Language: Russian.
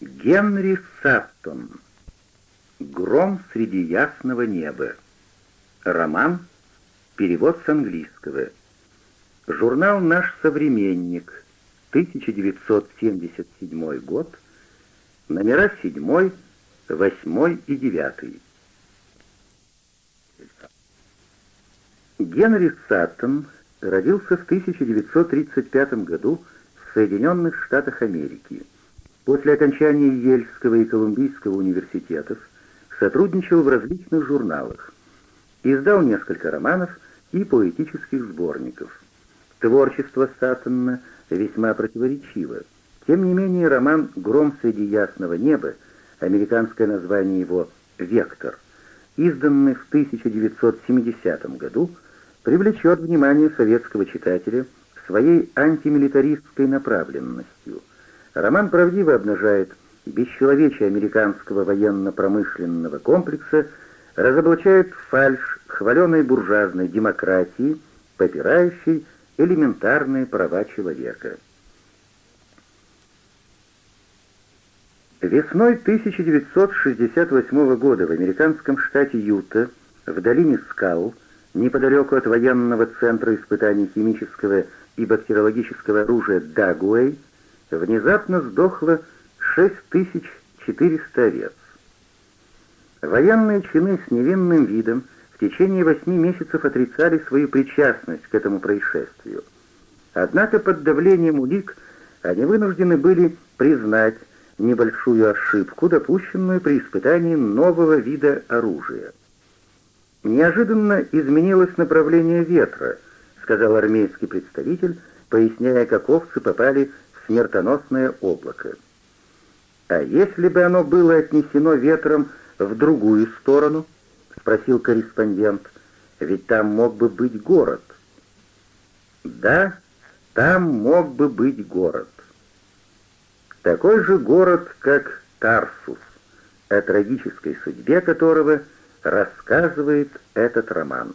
Генри Саттон. «Гром среди ясного неба». Роман. Перевод с английского. Журнал «Наш современник». 1977 год. Номера 7, 8 и 9. Генри Саттон родился в 1935 году в Соединенных Штатах Америки. После окончания Ельского и Колумбийского университетов сотрудничал в различных журналах, издал несколько романов и поэтических сборников. Творчество Сатана весьма противоречиво. Тем не менее, роман «Гром среди ясного неба», американское название его «Вектор», изданный в 1970 году, привлечет внимание советского читателя своей антимилитаристской направленностью. Роман правдиво обнажает бесчеловечие американского военно-промышленного комплекса, разоблачает фальш хваленой буржуазной демократии, попирающей элементарные права человека. Весной 1968 года в американском штате Юта, в долине Скал, неподалеку от военного центра испытаний химического и бактериологического оружия Дагуэй, внезапно сдохло 6400 овец. Военные чины с невинным видом в течение восьми месяцев отрицали свою причастность к этому происшествию. Однако под давлением улик они вынуждены были признать небольшую ошибку, допущенную при испытании нового вида оружия. «Неожиданно изменилось направление ветра», — сказал армейский представитель, поясняя, как овцы попали смертоносное облако. «А если бы оно было отнесено ветром в другую сторону?» — спросил корреспондент. «Ведь там мог бы быть город». «Да, там мог бы быть город». Такой же город, как Тарсус, о трагической судьбе которого рассказывает этот роман.